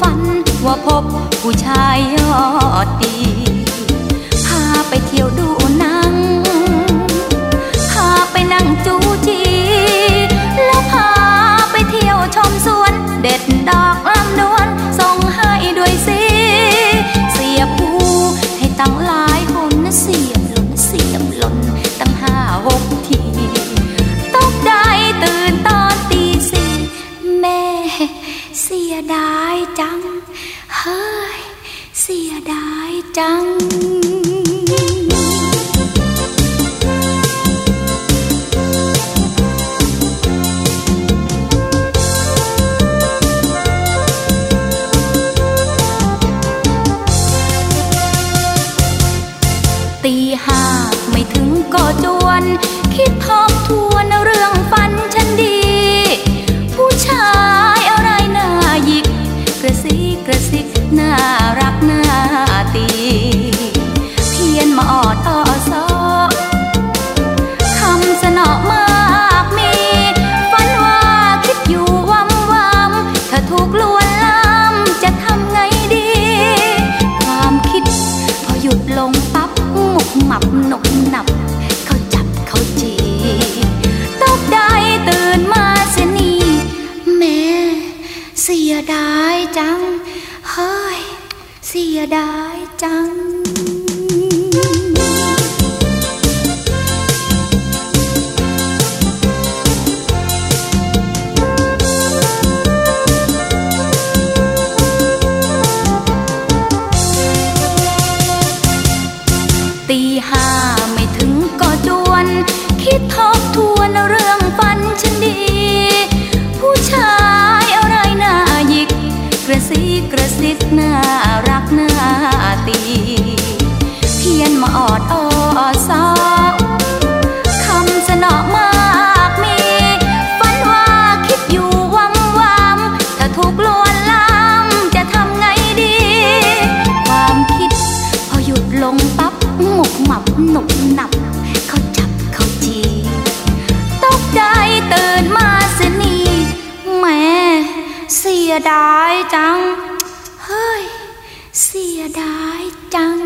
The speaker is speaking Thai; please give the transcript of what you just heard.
ฝันว่าพบผู้ชายยอดดี เสียดายจัง เฮ้ย เสียดายจัง ตีห้าไม่ถึงก็จู ยดายจัง เฮ้ย เสียดายจังตีห้าไม่ถึงก็จวน คิดทบทวนเรื่องฝันฉันดี ผู้ชาย ซิกกระซิกน่ารักน่าตี เพียนมาออดอ้อสาวคำสนอมากมี ฝันว่าคิดอยู่วำวำถ้าถูกลวนลามจะทำไงดี ความคิด พอหยุดลงปั๊บหมกหมับหนุบหนับเขาจับเขาจีตกใจตื่นมาเสียนี่แม่เสียดายจัง เสียดายจัง